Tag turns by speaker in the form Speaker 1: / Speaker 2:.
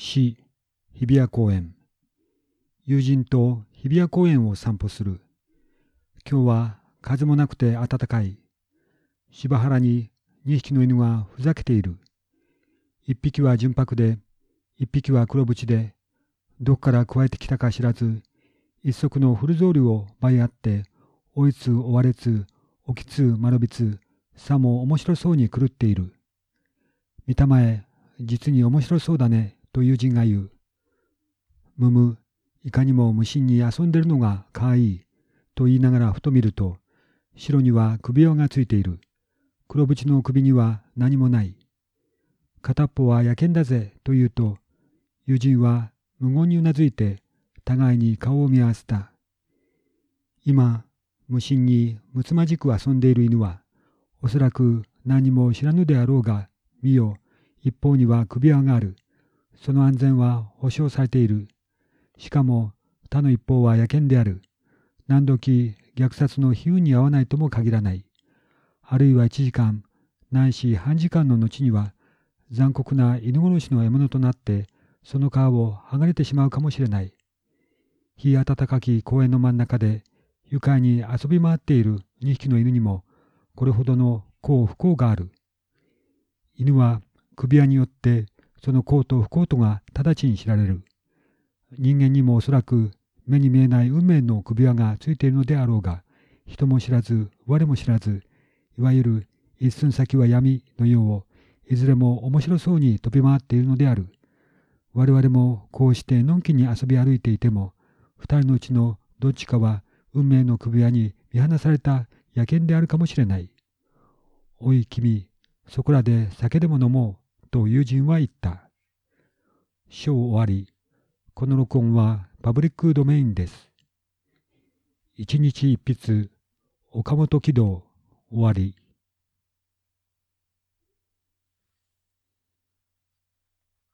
Speaker 1: 市日比谷公園。友人と日比谷公園を散歩する。今日は風もなくて暖かい。芝原に2匹の犬がふざけている。1匹は純白で1匹は黒縁でどこから加えてきたか知らず一足の古草履を舞い合って追いつ追われつ起きつ丸びつさも面白そうに狂っている。見たまえ実に面白そうだね。と友人が言う。むむ、いかにも無心に遊んでるのがかわいい。と言いながらふと見ると、白には首輪がついている。黒縁の首には何もない。片っぽは野犬だぜと言うと、友人は無言にうなずいて、互いに顔を見合わせた。今、無心にむつまじく遊んでいる犬は、おそらく何も知らぬであろうが、見よ、一方には首輪がある。その安全は保証されている。しかも他の一方は野犬である。何時虐殺の悲運に合わないとも限らない。あるいは1時間、ないし半時間の後には残酷な犬殺しの獲物となってその皮を剥がれてしまうかもしれない。日暖かき公園の真ん中で愉快に遊び回っている2匹の犬にもこれほどの幸不幸がある。犬は首輪によってその幸と不幸とが直ちに知られる。人間にもおそらく目に見えない運命の首輪がついているのであろうが、人も知らず、我も知らず、いわゆる一寸先は闇のようを、いずれも面白そうに飛び回っているのである。我々もこうしてのんきに遊び歩いていても、二人のうちのどっちかは運命の首輪に見放された野犬であるかもしれない。おい君、そこらで酒でも飲もう。と友人は言った。章終わり。この録音はパブリックドメインです。一日一筆、岡本喜道終わり。